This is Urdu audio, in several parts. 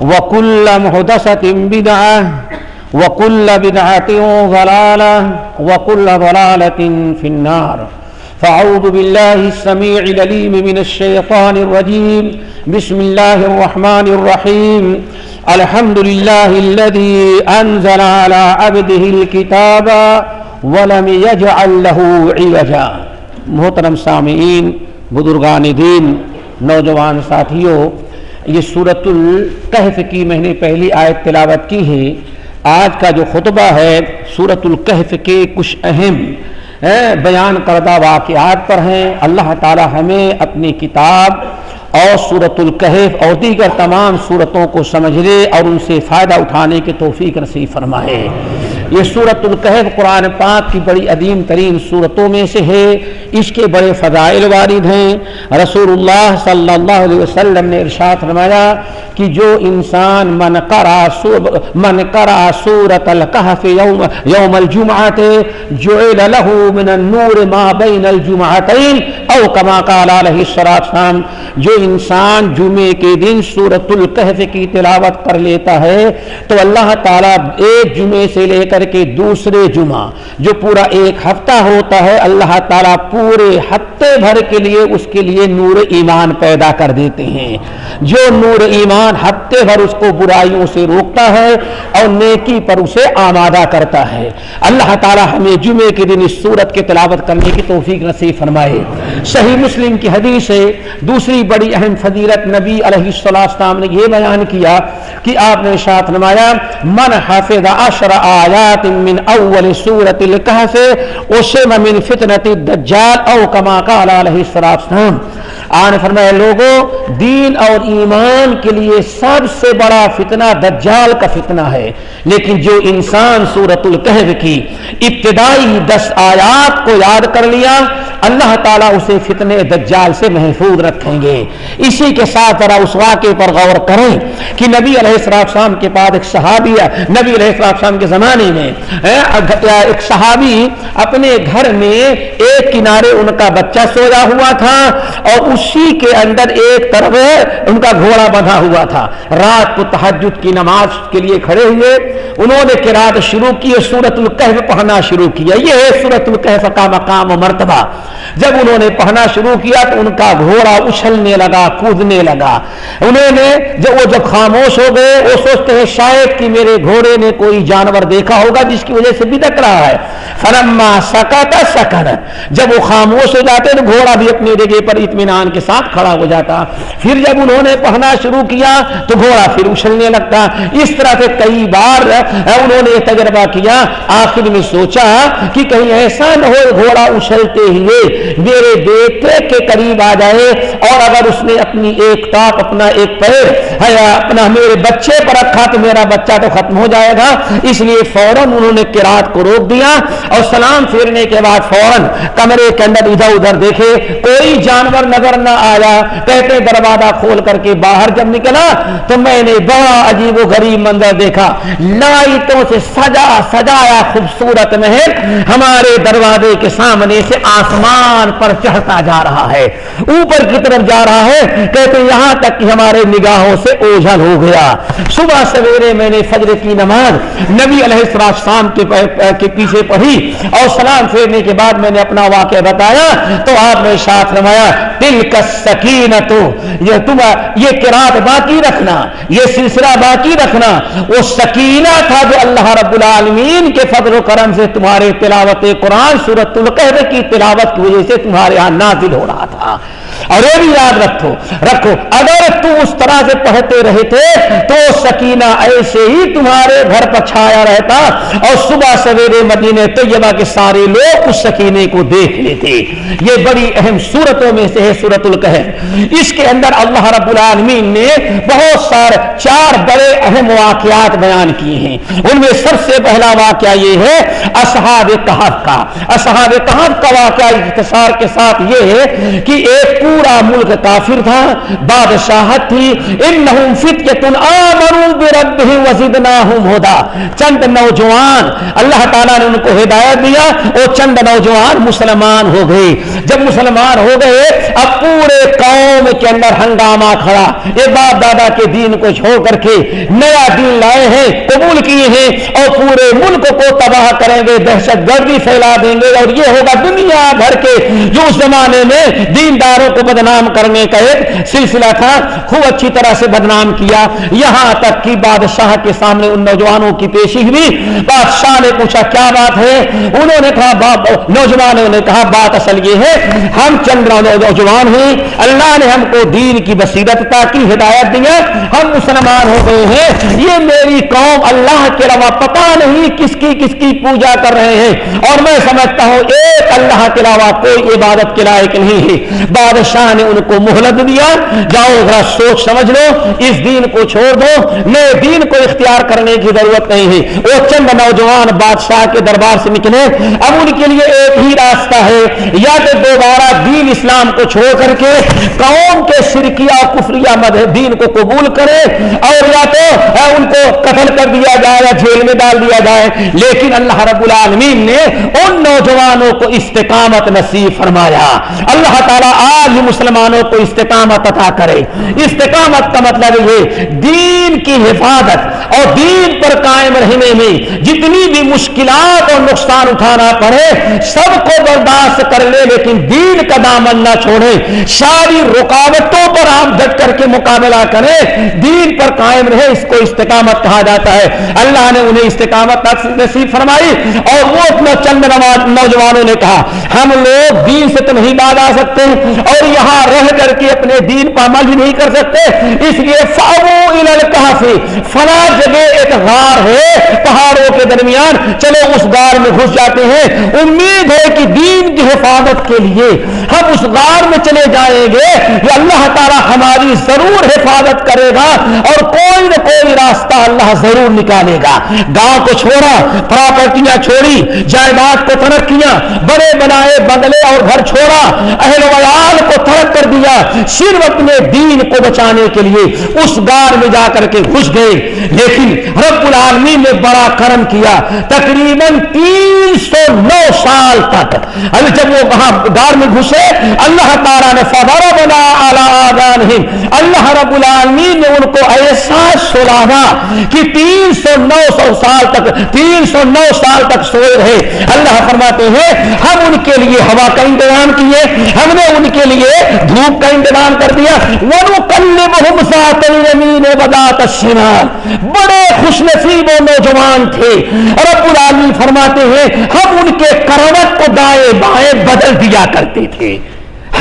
وكل محدثة بدعة وكل بدعة ضلالة وكل ضلالة في النار. فأعوذ بالله السميع العليم من الشيطان الرجيم. بسم الله الرحمن الرحيم. الحمد لله الذي أنزل على عبده الكتاب ولم يجعل له عوجا. محترم سامعین، بزرگان دین، نوجوان ساتھیوں یہ صورت القحف کی میں نے پہلی آیت تلاوت کی ہے۔ آج کا جو خطبہ ہے صورت القحف کے کچھ اہم بیان کردہ واقعات پر ہیں۔ اللہ تعالی ہمیں اپنی کتاب اور صورت القحف اور دیگر تمام صورتوں کو سمجھنے اور ان سے فائدہ اٹھانے کے توفیق نصیب فرمائے۔ یہ صورت القحف قرآن پاک کی بڑی عظیم ترین صورتوں میں سے ہے۔ اس کے بڑے فضائل وارد ہیں۔ رسول اللہ صلی اللہ علیہ وسلم نے ارشاد فرمایا کہ جو انسان من قرا من قرا سورت القحف یوم یوم الجمعۃ جعل له من النور ما بین الجمعتین او کما قال علیہ السلام جو انسان جمعے کے دن سورت القحف کی تلاوت کر لیتا ہے، تو اللہ تعالیٰ ایک جمعے سے لے کر کے دوسرے جمعہ، جو پورا ایک ہفتہ ہوتا ہے، اللہ تعالیٰ پورے ہفتے بھر کے لیے اس کے لیے نور ایمان پیدا کر دیتے ہیں۔ جو نور ایمان ہفتے بھر اس کو برائیوں سے روکتا ہے اور نیکی پر اسے آمادہ کرتا ہے۔ اللہ تعالیٰ ہمیں جمعے کے دن اس صورت کے تلاوت کرنے کی توفیق نصیب فرمائے۔ صحیح مسلم کی حدیث ہے۔ دوسری بڑی اہم فضیلت نبی علیہ السلام نے یہ بیان کیا کہ آپ نے شاط نمایا من حافظ عشر آیات من اول سورت الکحف اسم من فتنت الدجال او کما قال علیہ السلام. آن فرمایا، لوگوں، دین اور ایمان کے لیے سب سے بڑا فتنہ دجال کا فتنہ ہے۔ لیکن جو انسان سورت القحف کی ابتدائی دس آیات کو یاد کر لیا اللہ تعالیٰ اسے فتنے دجال سے محفوظ رکھیں گے۔ اسی کے ساتھ ذرا اس واقعے پر غور کریں کہ نبی علیہ السلام کے بعد ایک صحابی نبی علیہ السلام کے زمانے میں ایک صحابی اپنے گھر میں ایک کنارے ان کا بچہ سویا ہوا تھا اور اسی کے اندر ایک طرف ان کا گھوڑا بندھا ہوا تھا۔ رات کو تحجد کی نماز کے لیے کھڑے ہوئے، انہوں نے قرات شروع کی سورت القحف پڑھنا شروع کیا۔ یہ ہے سورت القحف کا مقام و مرتبہ۔ جب انہوں نے پڑھنا شروع کیا تو ان کا گھوڑا اچھلنے لگا، کودنے لگا۔ انہوں نے جب وہ جب خاموش ہو گئے، وہ سوچتے ہیں شاید کہ میرے گھوڑے نے کوئی جانور دیکھا ہوگا جس کی وجہ سے بدک رہا ہے۔ فرما سکتا سکن جب وہ خاموش ہو جاتے تو گھوڑا بھی اپنی جگہ پر اطمینان کے ساتھ کھڑا ہو جاتا۔ پھر جب انہوں نے پڑھنا شروع کیا تو گھوڑا پھر اچھلنے لگتا۔ اس طرح سے کئی بار انہوں نے یہ تجربہ کیا۔ آخر میں سوچا کہ کہیں ایسا نہ ہو، گھوڑا اچھلتے ہوئے میرے بیٹے کے قریب آ جائے اور اگر اس نے اپنی ایک ٹاپ، اپنا ایک پیر اپنا میرے بچے پر رکھا تو میرا بچہ تو ختم ہو جائے گا۔ اس لیے فوراً انہوں نے کراط کو روک دیا اور سلام پھیرنے کے بعد فوراً کمرے کے اندر ادھر ادھر دیکھے، کوئی جانور نظر نہ آیا۔ کہتے دروازہ کھول کر کے باہر جب نکلا تو میں نے بڑا عجیب و غریب منظر دیکھا۔ لائٹوں سے سجا، سجایا خوبصورت محل ہمارے دروازے کے سامنے سے آسمان آسمان پر چڑھتا جا رہا ہے۔ اوپر کی طرف جا رہا ہے۔ کہتے یہاں تک کہ ہمارے نگاہوں سے اوجھل ہو گیا۔ صبح سویرے میں نے فجر کی نماز نبی علیہ السلام کے پیچھے پڑھی اور سلام پھیرنے کے بعد میں نے اپنا واقعہ بتایا۔ تو آپ نے ساتھ رمایا دل کا سکین تو یہ تم یہ کراط باقی رکھنا، یہ سلسلہ باقی رکھنا۔ وہ سکینہ تھا جو اللہ رب العالمین کے فضل و کرم سے تمہارے تلاوت قرآن سورت القحر کی تلاوت وجہ سے تمہارے یہاں نازل ہو رہا تھا۔ اور یہ بھی یاد رکھو رکھو، اگر تم اس طرح سے پڑھتے رہے تھے تو سکینہ ایسے ہی تمہارے گھر پر چھایا رہتا اور صبح سویرے مدینے طیبہ کے سارے لوگ اس سکینے کو دیکھ لیتے۔ یہ بڑی اہم صورتوں میں سے ہے سورت القحر اس کے اندر اللہ رب العالمین نے بہت سارے چار بڑے اہم واقعات بیان کیے ہیں۔ ان میں سب سے پہلا واقعہ یہ ہے، اصحاب کہف کا۔ اصحاب کہف کا واقعہ اختصار کے ساتھ یہ ہے کہ ایک پورا ملک کافر تھا، بادشاہت تھی۔ انہم فتیتن آمنوا بربہم وزدناہم ہدا۔ چند نوجوان، اللہ تعالیٰ نے ان کو ہدایت دیا۔ وہ چند نوجوان مسلمان ہو گئے۔ جب مسلمان ہو گئے، اب پورے قوم کے اندر ہنگامہ کھڑا۔ یہ باپ دادا کے دین کو چھوڑ کر کے نیا دین لائے ہیں، قبول کیے ہیں اور پورے ملک کو تباہ کریں گے، دہشت گردی پھیلا دیں گے۔ اور یہ ہوگا دنیا بھر کے۔ جو اس زمانے میں دینداروں کو بدنام کرنے کا ایک سلسلہ تھا، خوب اچھی طرح سے بدنام کیا۔ یہاں تک کہ بادشاہ کے سامنے ان نوجوانوں کی پیشی ہوئی۔ بادشاہ نے پوچھا، کیا بات ہے؟ انہوں نے کہا نوجوانوں نے کہا، بات اصل یہ ہے، ہم چند نوجوان ہیں، اللہ نے ہم کو دین کی بصیرت کی، ہدایت دیا، ہم مسلمان ہو گئے ہیں۔ یہ میری قوم اللہ کے علاوہ پتا نہیں کس کی کس کی پوجا کر رہے ہیں۔ اور میں سمجھتا ہوں، ایک اللہ کے علاوہ کوئی عبادت کے لائق نہیں ہے۔ بادشاہ نے ان کو مہلت دیا۔ جاؤ ذرا سوچ سمجھ لو، اس دین کو چھوڑ دو۔ نئے دین کو اختیار کرنے کی ضرورت نہیں ہے۔ وہ چند نوجوان بادشاہ کے دربار سے نکلے۔ اب ان کے لیے ایک ہی راستہ ہے، یا کہ دوبارہ دین اسلام کو چھوڑ کر کے قوم کے شرکیہ کفریہ مذہب دین کو قبول کرے، اور یا تو ان کو قتل کر دیا جائے یا جیل میں ڈال دیا جائے۔ لیکن اللہ رب العالمین نے ان نوجوانوں کو استقامت نصیب فرمایا۔ اللہ تعالیٰ آج مسلمانوں کو استقامت عطا کرے۔ استقامت کا مطلب یہ دین کی حفاظت۔ اور دین پر قائم رہنے میں جتنی بھی مشکلات اور نقصان اٹھانا پڑے، سب کو برداشت کر لے، لیکن دین کا دامن نہ چھوڑے۔ ساری رکاوٹوں پر آپ ڈٹ کر کے مقابلہ کرے۔ دین پر قائم رہے، اس کو استقامت کہا جاتا ہے۔ اللہ نے انہیں استقامت نصیب فرمائی اور وہ اپنا چند نوجوانوں نے کہا، ہم لوگ دین سے تو نہیں بعد آ سکتے۔ اور یہاں رہ کر کے اپنے دین پر عمل نہیں کر سکتے۔ اس لیے فاو سے فلاں جگہ ایک غار ہے۔ پہاڑوں کے درمیان۔ چلو اس غار میں گھس جاتے ہیں۔ امید ہے کہ دین کی حفاظت کے لیے ہم اس غار میں چلے جائیں گے اللہ تعالیٰ ہماری ضرور حفاظت کرے گا اور کوئی نہ کوئی راستہ اللہ ضرور نکالے گا۔ گاؤں کو چھوڑا، پراپرٹیاں چھوڑی، جائیداد کو ترک کیا، بڑے بنائے بنگلے اور گھر چھوڑا، اہل ویال کو ترک کر دیا۔ صرف اپنے دین کو بچانے کے لیے اس گار میں جا کر کے گھس گئے۔ لیکن رب العالمین نے بڑا کرم کیا، تقریباً تین سو نو سال تک۔ ابھی جب وہ وہاں گار میں گھسے سے اللہ تعالیٰ نے فبر بنا اللہ رب العالمین نے ان کو ایسا ہاں، کہ تین سو نو سو سال تک، تین سو نو سال تک سوئے رہے۔ اللہ فرماتے ہیں، ہم ان کے لیے ہوا کا انتظام کیے، ہم نے ان کے لیے دھوپ کا انتظام کر دیا۔ بڑے خوش نصیب و نوجوان تھے۔ رب العالمین فرماتے ہیں، ہم ان کے کروٹ کو دائیں بائیں بدل دیا کرتے تھے۔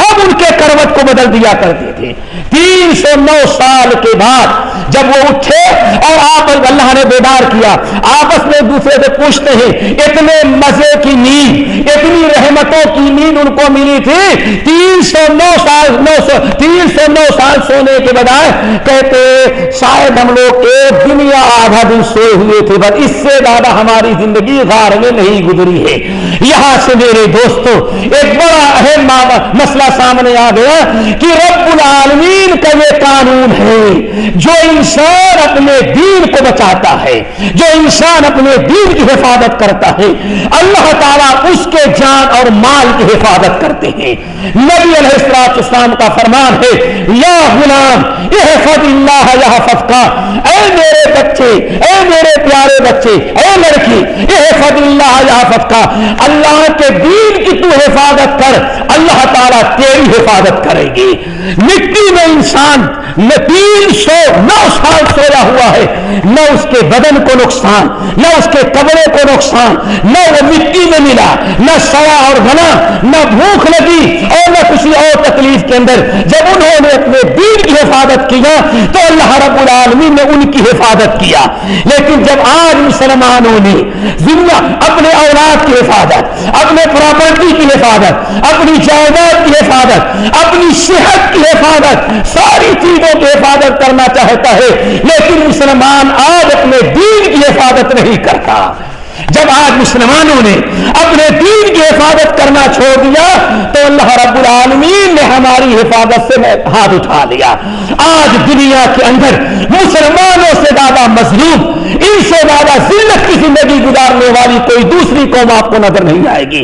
ہم ان کے کروٹ کو بدل دیا کرتے تھے۔ تین سو نو سال کے بعد جب وہ اٹھے اور آپ اللہ نے بیدار کیا، آپس میں ایک دوسرے سے پوچھتے ہیں، اتنے مزے کی نیند، اتنی رحمتوں کی نیند ان کو ملی تھی۔ تین سو نو سال، نو سو، تین سو نو سال سونے کے بجائے کہتے، شاید ہم لوگ ایک دن یا آدھا دن سوئے ہوئے تھے بس اس سے زیادہ ہماری زندگی غار میں نہیں گزری ہے۔ یہاں سے میرے دوستوں ایک بڑا اہم مسئلہ سامنے آ گیا کہ رب العالمین کا یہ قانون ہے، جو انسان اپنے دین کو بچاتا ہے، جو انسان اپنے دین کی حفاظت کرتا ہے، اللہ تعالیٰ اس کے جان اور مال کی حفاظت کرتے ہیں۔ نبی علیہ السلام کا فرمان ہے، یا غلام، احفظ اللہ یحفظ کا اے میرے بچے، اے میرے پیارے بچے، اے لڑکی، احفظ اللہ یحفظ کا اللہ کے دین کی تو حفاظت کر، اللہ تعالیٰ تیری حفاظت کرے گی۔ مٹی میں انسان تین سو نو سال سویا ہوا ہے۔ نہ اس کے بدن کو نقصان، نہ اس کے کپڑے کو نقصان، نہ وہ مٹی میں ملا، نہ سیا اور گنا نہ بھوک لگی اور نہ کسی اور تکلیف کے اندر۔ جب انہوں نے اپنے دین کی حفاظت کیا تو اللہ رب العالمین نے ان کی حفاظت کیا۔ لیکن جب آج مسلمانوں نے ذمہ اپنے اولاد کی حفاظت، اپنے پراپرٹی کی حفاظت، اپنی جائیداد کی حفاظت، اپنی صحت کی حفاظت، ساری چیزیں چیزوں کی حفاظت کرنا چاہتا ہے، لیکن مسلمان آج اپنے دین کی حفاظت نہیں کرتا۔ جب آج مسلمانوں نے اپنے دین کی حفاظت کرنا چھوڑ دیا، تو اللہ رب العالمین نے ہماری حفاظت سے ہاتھ اٹھا لیا۔ آج دنیا کے اندر مسلمانوں سے زیادہ مظلوم، ان سے زیادہ ذلت کی زندگی گزارنے والی کوئی دوسری قوم آپ کو نظر نہیں آئے گی۔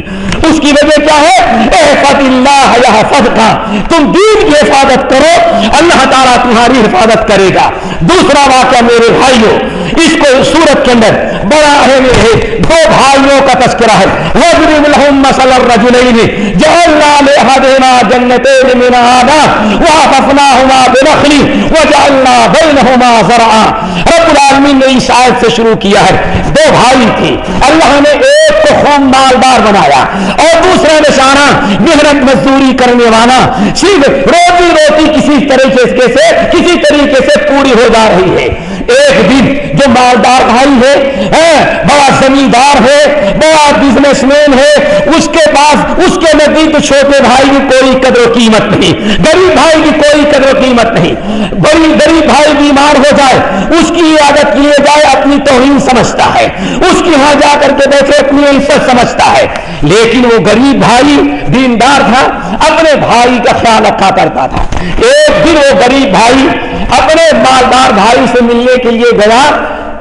اس کی وجہ کیا ہے؟ احفظ اللہ حفظ کا تم دین کی حفاظت کرو، اللہ تعالیٰ تمہاری حفاظت کرے گا۔ دوسرا واقعہ میرے بھائیوں اس کو سورت کے اندر بڑا اہم ہے، دو بھائیوں کا تذکرہ ہے۔ وَضْرِبْ لَهُمْ مَثَلَ الرَّجُلَيْنِ جَعَلْنَا لِأَحَدِهِمَا جَنَّتَيْنِ مِنْ أَعْنَابٍ وَحَفَفْنَاهُمَا بِنَخْلٍ وَجَعَلْنَا بَيْنَهُمَا زَرْعًا۔ رب العالمین نے اس آیت سے شروع کیا ہے۔ دو بھائی تھے۔ اللہ نے ایک کو خوب مالدار بنایا اور دوسرا نشانہ محنت مزدوری کرنے والا۔ صرف روزی روٹی کسی طریقے سے، کسی طریقے سے پوری ہو جا رہی ہے۔ ایک دن جو مالدار بھائی ہے ہاں، بڑا زمیندار ہے، بڑا بزنس مین ہے، اس کے پاس، اس کے نزدیک چھوٹے بھائی کی کوئی قدر و قیمت نہیں۔ غریب بھائی کی کوئی قدر و قیمت نہیں۔ بڑی غریب بھائی بیمار ہو جائے، اس کی عادت کیے جائے اپنی توہین سمجھتا ہے۔ اس کی وہاں جا کر کے بیٹھے، اپنی عزت سمجھتا ہے۔ لیکن وہ غریب بھائی دیندار تھا، اپنے بھائی کا خیال رکھا کرتا تھا۔ ایک دن وہ غریب بھائی اپنے مالدار بھائی سے ملنے کے لیے گیا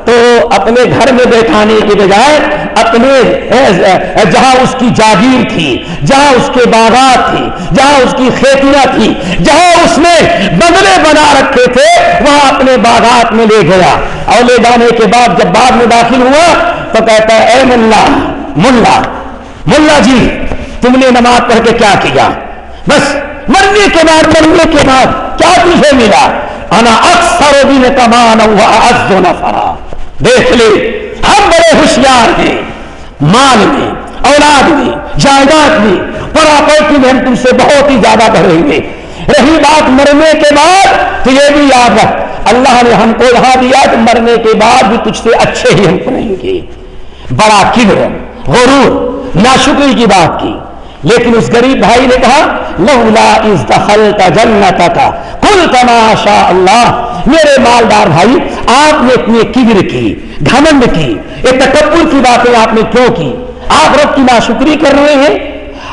تو اپنے گھر میں بیٹھانے کے بجائے اپنے جہاں اس کی جاگیر تھی، جہاں اس کے باغات تھی، جہاں اس کی کھیتیاں تھی، جہاں اس نے بگلے بنا رکھے تھے، وہاں اپنے باغات میں لے گیا۔ اور لے جانے کے بعد جب بعد میں داخل ہوا تو کہتا ہے، اے ملا ملا ملا جی تم نے نماز پڑھ کے کیا کیا؟ بس مرنے کے بعد، مرنے کے بعد کیا تجھے ملا؟ انا اکثر دن کمان نفرا۔ دیکھ لے، ہم بڑے ہوشیار ہیں، مال میں، اولاد میں، جائیداد میں، پراپرٹی میں ہم تم سے بہت ہی زیادہ بڑھیں گے رہی بات مرنے کے بعد تو یہ بھی یاد رکھ، اللہ نے ہم کو یہاں دیا کہ مرنے کے بعد بھی تجھ سے اچھے ہی ہم پڑھیں گے۔ بڑا کبر غرور، ناشکری کی بات کی۔ لیکن اس غریب بھائی نے کہا، لولا اس دخل کا جنت کا کل تماشا اللہ، میرے مالدار بھائی، آپ نے اتنی کبر کی، گھمنڈ کی، یہ تکبر کی باتیں آپ نے کیوں کی؟ آپ رب کی ناشکری کر رہے ہیں؟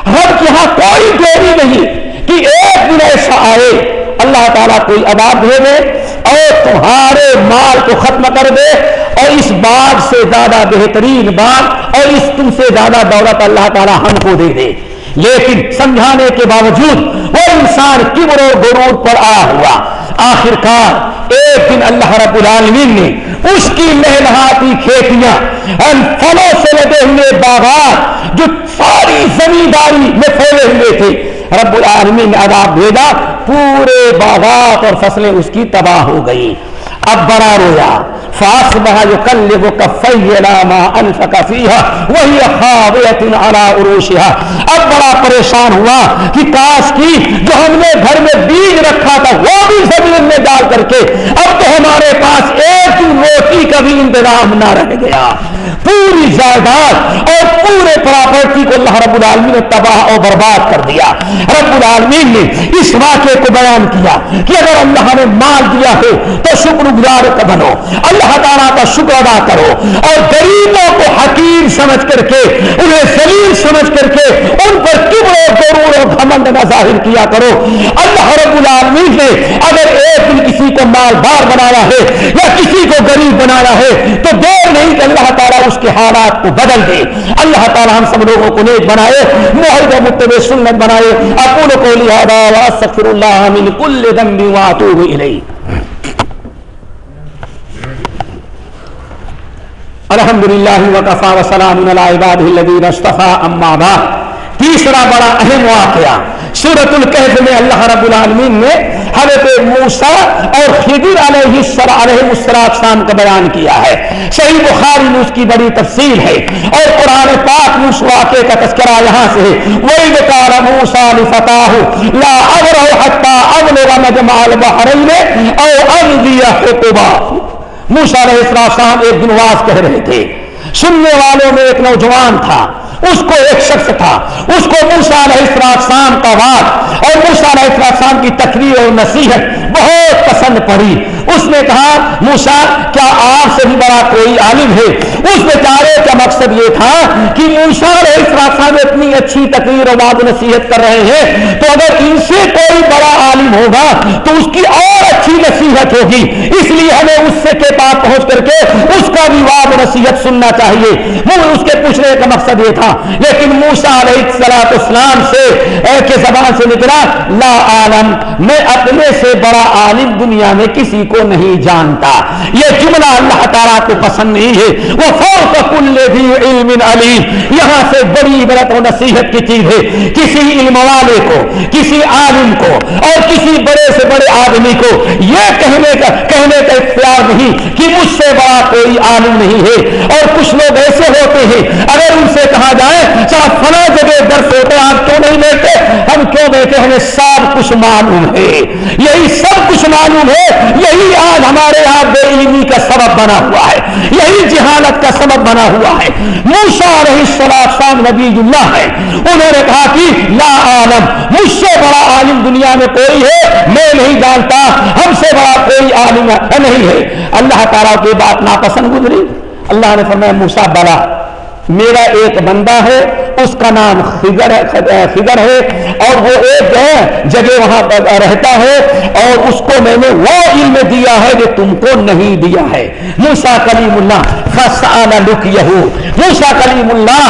رب کے ہاں کوئی دیری نہیں کہ ایک دن ایسا آئے، اللہ تعالیٰ کوئی عذاب دے دے اور تمہارے مال کو ختم کر دے اور اس باغ سے زیادہ بہترین باغ اور اس تم سے زیادہ دولت اللہ تعالیٰ ہم کو دے دے۔ لیکن سمجھانے کے باوجود وہ انسان کبر و غرور پر آیا ہوا۔ آخر کار ایک دن اللہ رب العالمین نے اس کی لہلہاتی کھیتیاں پھلوں سے لگے ہوئے باغات جو ساری زمینداری میں پھیلے ہوئے تھے، رب العالمین نے عذاب بھیجا۔ پورے باغات اور فصلیں اس کی تباہ ہو گئی اب بڑا رویا۔ فاس بہا جو کل وہ کفیما انفقا فیها وہی خاویت علی عروشها. اب بڑا پریشان ہوا کہ کاش کی جو ہم نے گھر میں بیج رکھا تھا، وہ بھی زمین میں ڈال کر کے، اب تو ہمارے پاس ایک روٹی کا بھی انتظام نہ رہ گیا۔ پوری جائیداد اور پورے پراپرٹی کو اللہ رب العالمین نے تباہ اور برباد کر دیا۔ رب العالمین نے اس واقعے کو بیان کیا کہ اگر اللہ نے مال دیا ہو تو شکر گزار کا بنو۔ اللہ تعالیٰ کا شکر ادا کرو اور غریبوں کو حقیر سمجھ کر کے، انہیں سلیم سمجھ کر کے، ان پر کبر و گھمنڈ نہ ظاہر کیا کرو۔ اللہ رب العالمین نے اگر ایک دن کسی کو مالدار بنایا ہے یا کسی کو غریب بنایا ہے، تو دیر نہیں کہ اللہ تعالیٰ اس کے حالات کو بدل دے۔ اللہ تعالیٰ ہم سب لوگوں کو نیک بنائے معاہدہ متب سنت بنائے۔ اقول کو لہذا واستغفر اللہ من کل ذنب واتوب الیہ۔ الحمد للہ وقفا وسلام علی عبادہ الذین اصطفى اما بعد۔ تیسرا بڑا اہم واقعہ سورت القحف میں اللہ رب العالمین نے حضرت موسا اور خدر علیہ السلام شام کا بیان کیا ہے۔ صحیح بخاری میں اس کی بڑی تفصیل ہے۔ اور قرآن پاک میں اس واقعے کا تذکرہ یہاں سے ہے۔ وہی بکار موسا فتح لا ابرہ حتی ابلغ مجمع البحرین او امضی حقبا۔ موسا علیہ السلام ایک دن واز کہہ رہے تھے۔ سننے والوں میں ایک نوجوان تھا۔ اس کو ایک شخص تھا۔ اس کو موسا علیہ السلام کا واد اور موسا علیہ السلام کی تقریر اور نصیحت بہت پسند پڑی۔ اس نے کہا موسا کیا آپ سے بھی بڑا کوئی عالم ہے؟ اس بیچارے کا مقصد یہ تھا کہ موسا علیہ السلام اتنی اچھی تقریر اور واد نصیحت کر رہے ہیں؟ تو اگر ان سے کوئی بڑا عالم ہوگا، تو اس کی اور اچھی نصیحت ہوگی۔ اس لیے ہمیں اس سے کے پاس پہنچ کر کے اس کا بھی واد نصیحت سننا چاہیے۔ اس کے پوچھنے کا مقصد یہ تھا لیکن موسا علیہ السلاط اسلام سے کے زبان سے نکلا، لا عالم، میں اپنے سے بڑا عالم دنیا میں کسی کو نہیں جانتا۔ یہ جملہ اللہ تعالیٰ کو پسند نہیں ہے۔ وہ فوق کل بھی علم علیم۔ یہاں سے بڑی برت و نصیحت کی چیز ہے۔ کسی علم والے کو، کسی عالم کو اور کسی بڑے سے بڑے آدمی کو یہ کہنے کا کہنے کا اختیار نہیں کہ مجھ سے بڑا کوئی عالم نہیں ہے اور کچھ لوگ ایسے ہوتے ہیں۔ اگر ان سے کہا جائے چاہے فلاں جگہ درس ہوتے آپ کیوں نہیں بیٹھتے ہم کیوں بیٹھے ہمیں سب کچھ معلوم ہے۔ یہی سب کچھ معلوم ہے۔ یہی آج ہمارے یہاں بے علمی کا سبب بنا ہوا ہے۔ یہی جہالت کا سبب بنا ہوا ہے۔ موسا علیہ السلام نبی اللہ ہے انہوں نے کہا کہ لا عالم، مجھ سے بڑا عالم دنیا میں کوئی ہے، میں نہیں جانتا۔ ہم سے بڑا کوئی عالم نہیں ہے۔ اللہ تعالیٰ کی بات ناپسند گزری۔ اللہ نے فرمایا موسا بڑا میرا ایک بندہ ہے اس کا نام فگر فگر ہے۔ اور وہ ایک ہے جگہ وہاں رہتا ہے، اور اس کو میں نے وہ علم دیا ہے جو تم کو نہیں دیا ہے۔ موسا کلیم اللہ فسال لک یہو موسا کلیم اللہ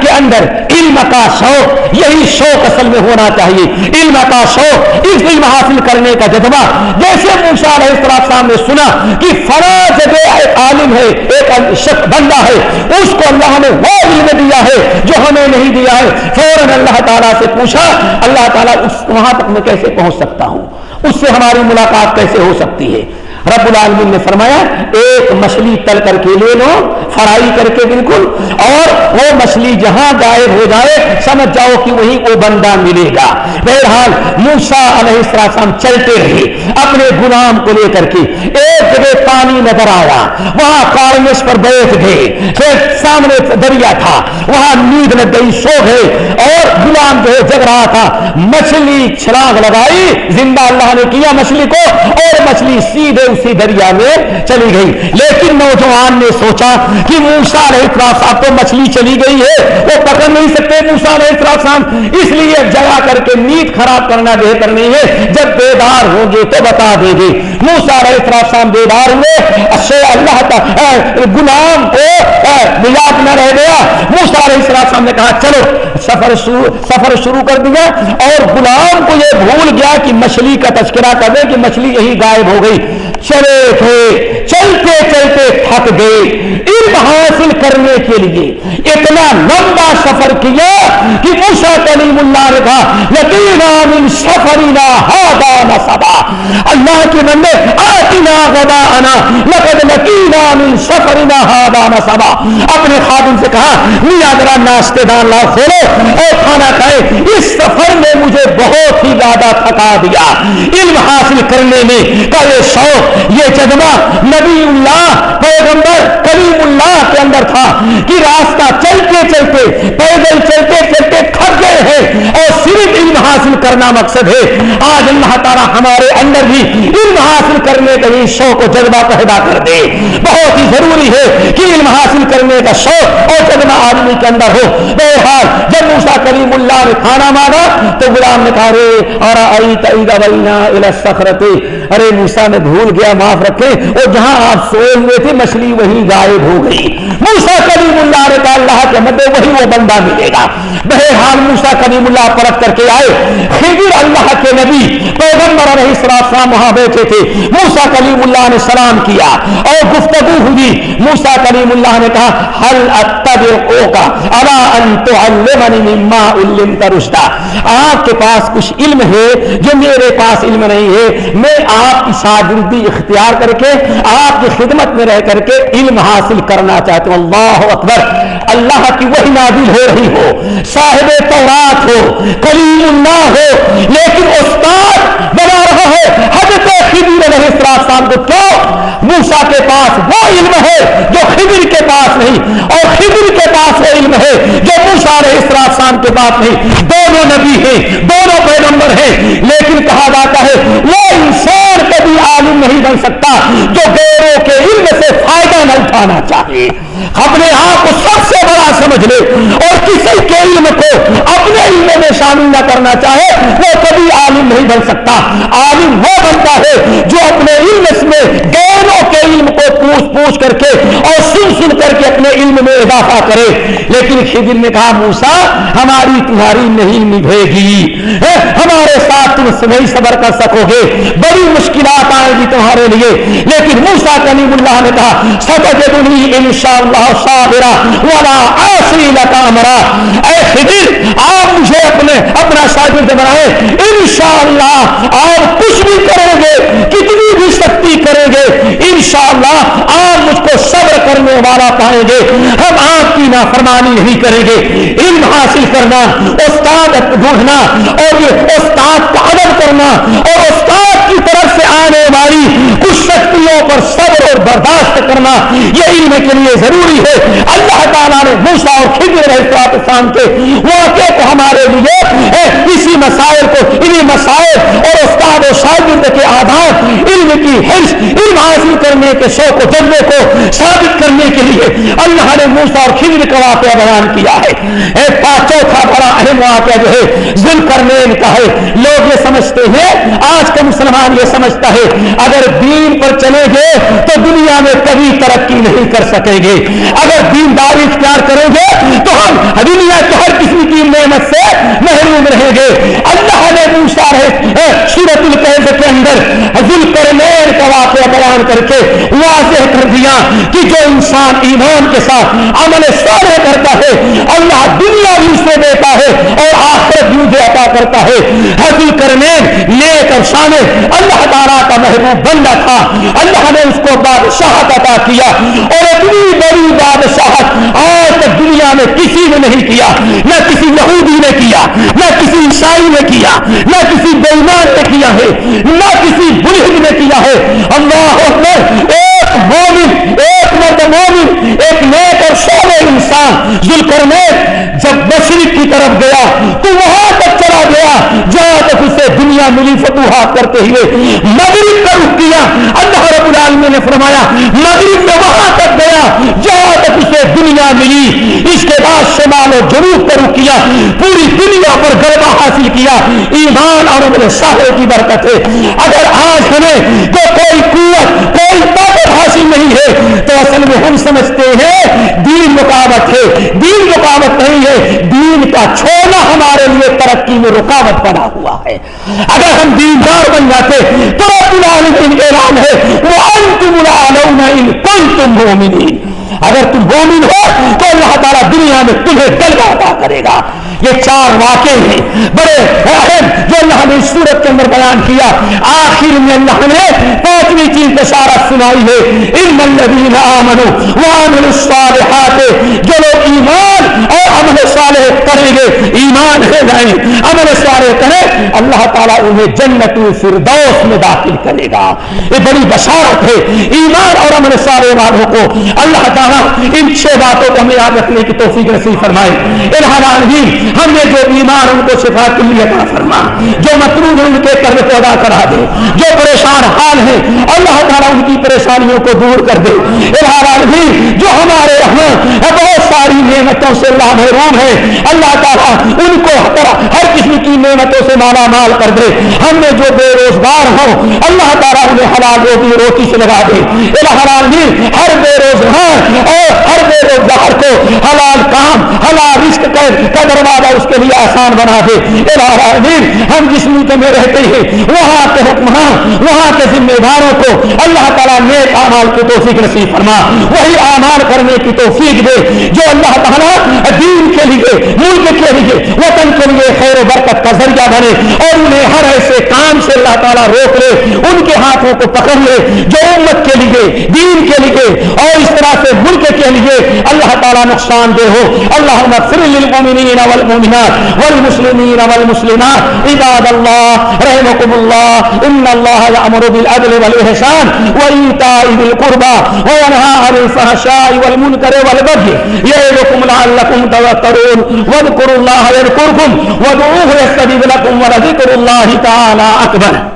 کے اندر علم کا شوق، یہی شوق اصل میں ہونا چاہیے۔ علم کا شوق، اس علم حاصل کرنے کا جذبہ۔ جیسے موسا علیہ السلام نے سنا کہ فلاں جگہ ایک عالم ہے، ایک شخص بندہ ہے، اس کو اللہ نے وہ علم دیا ہے جو ہمیں نہیں دیا ہے۔ فوراً اللہ تعالیٰ سے پوچھا، اللہ تعالیٰ اس وہاں تک میں کیسے پہنچ سکتا ہوں؟ اس سے ہماری ملاقات کیسے ہو سکتی ہے؟ رب العالمین نے فرمایا، ایک مچھلی تل کر کے لے لو، فرائی کر کے بالکل، اور وہ مچھلی جہاں غائب ہو جائے، سمجھ جاؤ کہ وہی وہ بندہ ملے گا۔ بہرحال موسا علیہ السلام چلتے رہے اپنے غلام کو لے کر کے۔ ایک جگہ پانی نظر آیا۔ وہاں کارنس پر بیٹھ گئے۔ پھر سامنے دریا تھا۔ وہاں نیند لگ گئی، سو گئے۔ اور غلام جو ہے، جگ رہا تھا۔ مچھلی چھلانگ لگائی۔ زندہ اللہ نے کیا مچھلی کو اور مچھلی سیدھے اسی دریا میں چلی گئی۔ لیکن نوجوان نے سوچا کہ موسا علیہ صاحب تو مچھلی چلی گئی۔ گئی ہے، وہ پکڑ نہیں سکتے۔ موسا علیہ صاحب، اس لیے جگہ کر کے نیند خراب کرنا بہتر نہیں ہے۔ جب بیدار ہوں گے تو بتا دے گے۔ موسا علیہ صاحب بیدار ہوئے اچھے اللہ غلام کو ملاپ نہ رہ گیا۔ موسا علیہ السلام نے کہا، چلو، سفر سفر شروع کر دیا۔ اور غلام کو یہ بھول گیا کہ مچھلی کا تذکرہ کر دیں کہ مچھلی یہی غائب ہو گئی۔ چلے تھے، چلتے چلتے تھک گئے۔ علم حاصل کرنے کے لیے اتنا لمبا سفر کیا کہ موسا کلیم اللہ نے کہا یقینا من سفرینا ہادا سبا اللہ کے بندے، آتنا غدا انا لقد لقینا من سفرینا ہادا سبا اپنے خادم سے کہا، میاں ذرا ناشتے دان لا کھولو اور کھانا کھائے۔ اس سفر نے مجھے بہت ہی زیادہ تھکا دیا۔ علم حاصل کرنے میں کا یہ شوق، یہ جذبہ نبی اللہ، پیغمبر کلیم اللہ اللہ کے اندر تھا کہ راستہ چلتے چلتے، پیدل چلتے چلتے تھک گئے ہیں اور صرف علم حاصل کرنا مقصد ہے۔ آج اللہ تعالیٰ ہمارے اندر بھی علم حاصل کرنے کا یہ شوق و جذبہ پیدا کر دے۔ بہت ہی ضروری ہے کہ علم حاصل کرنے کا شوق اور جذبہ آدمی کے اندر ہو۔ بہرحال، جب موسا کریم اللہ نے کھانا مانگا تو غلام نے کہا رے اور ارے موسا میں بھول گیا، معاف رکھے اور جہاں آپ سوئے ہوئے تھے، مچھلی وہی غائب ہو موسا کریم اللہ نے کہا، اللہ کے مدے وہی وہ بندہ ملے گا۔ بہرحال موسا کریم اللہ پرت کر کے آئے۔ خضر اللہ کے نبی، پیغمبر علیہ السلام وہاں بیٹھے تھے۔ موسا کلیم اللہ نے سلام کیا اور گفتگو ہوئی۔ موسا کلیم اللہ نے کہا حل اتبعو الا ان تعلمنی مما علمت آپ کے پاس کچھ علم ہے جو میرے پاس علم نہیں ہے۔ میں آپ کی شاگردی اختیار کر کے، آپ کی خدمت میں رہ کر کے علم حاصل کرنا چاہتا ہوں اللہ اکبر۔ اللہ کی وہی نازل ہو رہی ہو، صاحب تورات ہو، کلیم اللہ ہو۔ لیکن استاد بنا رہا ہے، حضرت خضر علیہ السلام کو کیوں؟ موسا کے پاس وہ علم ہے جو خضر کے پاس نہیں، اور خضر کے پاس وہ علم ہے جو موسا علیہ السلام کے پاس نہیں۔ دونوں نبی ہیں، دونوں پیغمبر ہیں، لیکن کہا جاتا ہے، وہ انسان نہیں بن سکتا جو غیروں کے علم سے فائدہ نہ اٹھانا چاہے۔ اپنے آپ کو سب سے بڑا سمجھ لے اور کسی کے علم کو اپنے علم میں شامل نہ کرنا چاہے، وہ کبھی عالم نہیں بن سکتا۔ عالم وہ بنتا ہے جو اپنے علم میں غیروں کے علم کو پوچھ پوچھ کر کے اور سن سن کر کے اپنے علم میں اضافہ کرے۔ لیکن خضر نے کہا موسا ہماری تمہاری نہیں نبھے گی۔ ہمارے ساتھ تم نہیں صبر کر سکو گے۔ بڑی مشکلات آئے گی تمہارے لیے۔ لیکن موسا کلیم اللہ نے کہا سبج دنی ان شاء اللہ صابرا ولا آسی لکامرا اے خضر، آپ مجھے اپنے، اپنا شاگرد بنائے انشاءاللہ آپ کچھ بھی کریں گے، کتنی بھی انشاءاللہ آپ مجھ کو صبر کرنے والا پائیں گے۔ ہم آپ کی نافرمانی نہیں کریں گے۔ علم حاصل کرنا، استاد ڈھونڈنا اور استاد کا ادب کرنا اور استاد کی طرف سے آنے والی کچھ شکتیوں پر صبر اور برداشت کرنا، یہ علم کے لیے ضروری ہے۔ اللہ تعالیٰ نے موسا اور خضر السلام کے واقعے کو ہمارے لیے اسی مسائل کو، انہی مسائل اور استاد و شاگرد کے آدھار علم کی حرص علم حاصل کرنے کے شوق و جذبے کو ثابت کرنے کے لیے اللہ نے موسا اور خضر کا واقعہ بیان کیا ہے۔ ایک چوتھا بڑا اہم واقعہ جو ہے ذل کرنے کا ہے۔ لوگ یہ سمجھتے ہیں، آج کا مسلمان یہ سمجھتا ہے، اگر دین پر چلے گے تو دنیا میں کبھی ترقی نہیں کر سکیں گے۔ اگر دینداری اختیار کریں گے تو ہم دنیا کے ہر قسم کی نعمت سے محروم رہیں گے۔ اللہ نے موسا ہے سورت القید کے اندر ذل کرنین کا واقعہ بیان کر کے واضح کر دیا کہ جو انسان ایمان کے ساتھ عمل سارے کرتا ہے، اللہ دنیا بھی اسے دیتا ہے اور آخرت بھی اسے عطا کرتا ہے۔ حضر کرنے نیک اور شامل اللہ تعالیٰ کا محبوب بندہ تھا۔ اللہ نے اس کو بادشاہت عطا کیا اور اتنی نے کیا؟ نہ کسی بےمان نے کیا ہے، نہ کسی بلحد نے کیا ہے۔ اللہ اکبر، ایک مومن، ایک مرد مومن، ایک نیک اور سولے انسان ذل جب مشرق کی طرف گیا، تو وہاں تک چلا گیا۔ جہاں تک اسے دنیا ملی، فتوحات کرتے ہوئے مغرب کا رخ کیا۔ اللہ رب العالمین نے فرمایا، مغرب میں وہاں تک گیا، جہاں تک اسے دنیا ملی، اس کے بعد شمال و جنوب کا رخ کیا، پوری دنیا پر غلبہ حاصل کیا، ایمان اور میرے سارے کی برکت ہے۔ اگر آج ہمیں تو کوئی قوت، کوئی طاقت حاصل نہیں ہے، تو اصل میں ہم سمجھتے ہیں، دین رکاوٹ ہے۔ دین رکاوٹ نہیں ہے، دین کا چھوڑنا ہمارے لیے ترقی میں رکاوٹ بنا ہوا ہے۔ اگر ہم دیندار بن جاتے تو اعلان ہے وہ انتم ان کنتم مومنین اگر تم مومن ہو تو اللہ تعالیٰ دنیا میں تمہیں دلوا عطا کرے گا۔ یہ چار واقع ہیں۔ بڑے اہم جو اللہ نے اس صورت کے اندر بیان کیا، آخر میں اللہ نے پانچویں چیز بشارت سنائی ہے۔ ان الذین آمنوا وعملوا الصالحات۔ جو لوگ ایمان اور عمل صالح کریں گے، ایمان ہے جائیں عمل صالح کریں، اللہ تعالیٰ انہیں جنت الفردوس میں داخل کرے گا۔ یہ بڑی بشارت ہے۔ ایمان اور عمل صالح والوں کو اللہ تعالیٰ ان چھ باتوں کو ہمیں یاد رکھنے کی توفیق نصیب فرمائے۔ الحال ہم نے جو بیمار ان کو شفا کے لیے عطا فرما، جو مطلوب ان کے قرض کو ادا کرا دے، جو پریشان حال ہیں، اللہ تعالیٰ ان کی پریشانیوں کو دور کر دے۔ الحال جو ہمارے یہاں بہت ساری نعمتوں سے اللہ محروم ہے، اللہ تعالیٰ ان کو ہر قسم کی نعمتوں سے مالا مال کر دے۔ ہم نے جو بے روزگار ہوں، اللہ تعالیٰ انہیں حلال روٹی روٹی سے لگا دے۔ الحال ہر بے روزگار اور ہر بے روزگار کو حلال کام، حلال رشک کا دروازہ اس کے لیے آسان بنا دے۔ العالمین، ہم جس ملک میں رہتے ہیں، وہاں کے حکمران، وہاں کے ذمہ داروں کو اللہ تعالیٰ نیک اعمال کی توفیق نصیب فرما۔ وہی اعمال کرنے کی توفیق دے جو اللہ تعالیٰ دین کے لیے، ملک کے لیے، وطن کے لیے خیر و برکت کا ذریعہ بنے۔ اور انہیں ہر ایسے کام سے اللہ تعالیٰ روک لے، ان کے ہاتھوں کو پکڑ لے، جو امت کے لیے، دین کے لیے اور اس طرح سے ملک کے لیے اللہ تعالیٰ نقصان دہ ہو۔ اللہ للمؤمنین والمؤمنات والمسلمین والمسلمات۔ عباد اللہ رحمكم اللہ۔ ان اللہ یامر بالعدل والاحسان وایتاء ذی القربى وینهى عن الفحشاء والمنکر والبغي یعظکم لعلکم تذکرون۔ واذکروا اللہ یذکرکم۔ وادعوه یستجب لكم ولذکر اللہ تعالی